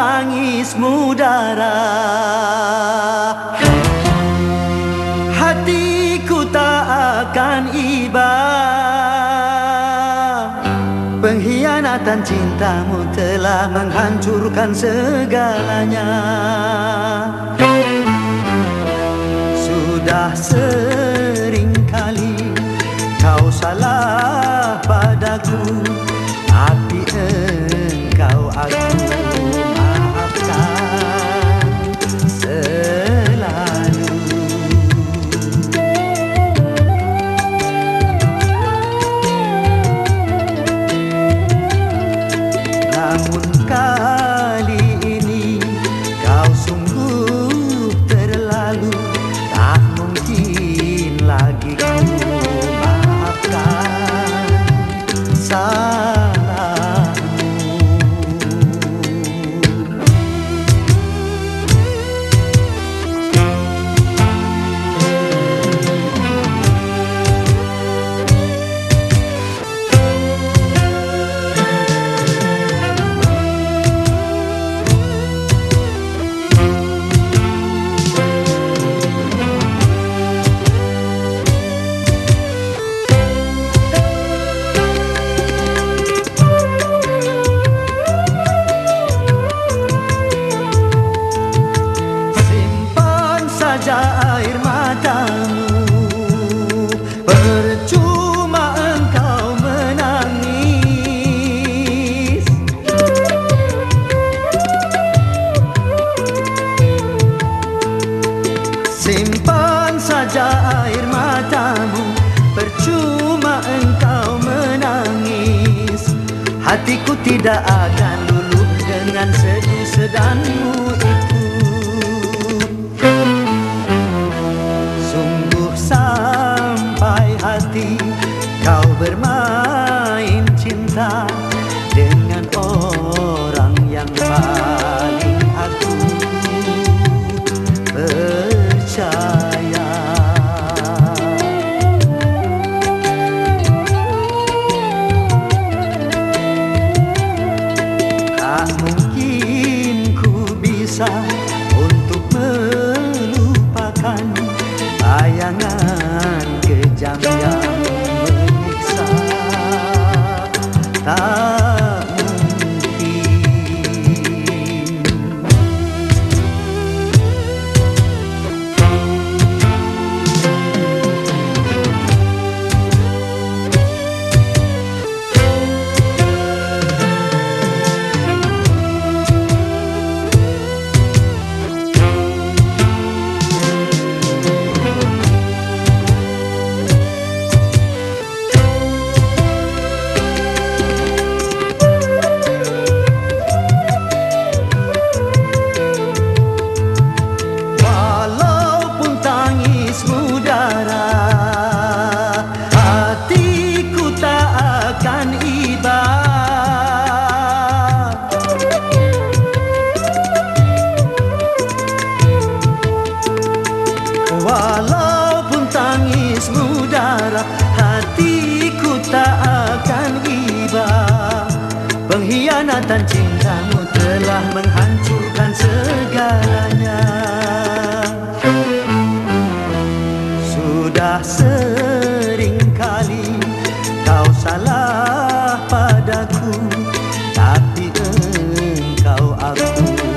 tangismu darah Hatiku tak akan iba. Pengkhianatan cintamu telah menghancurkan segalanya. Sudah sering kali kau salah padaku. Tapi engkau aku লাগে saja air matamu Percuma engkau menangis. Hatiku tidak akan luluh dengan sedih sedanmu itu. Sungguh sampai hati kau bermain Hatiku tak akan iba Pengkhianatan cintamu telah menghancurkan segalanya. Sudah sering kali kau salah padaku Tapi engkau aku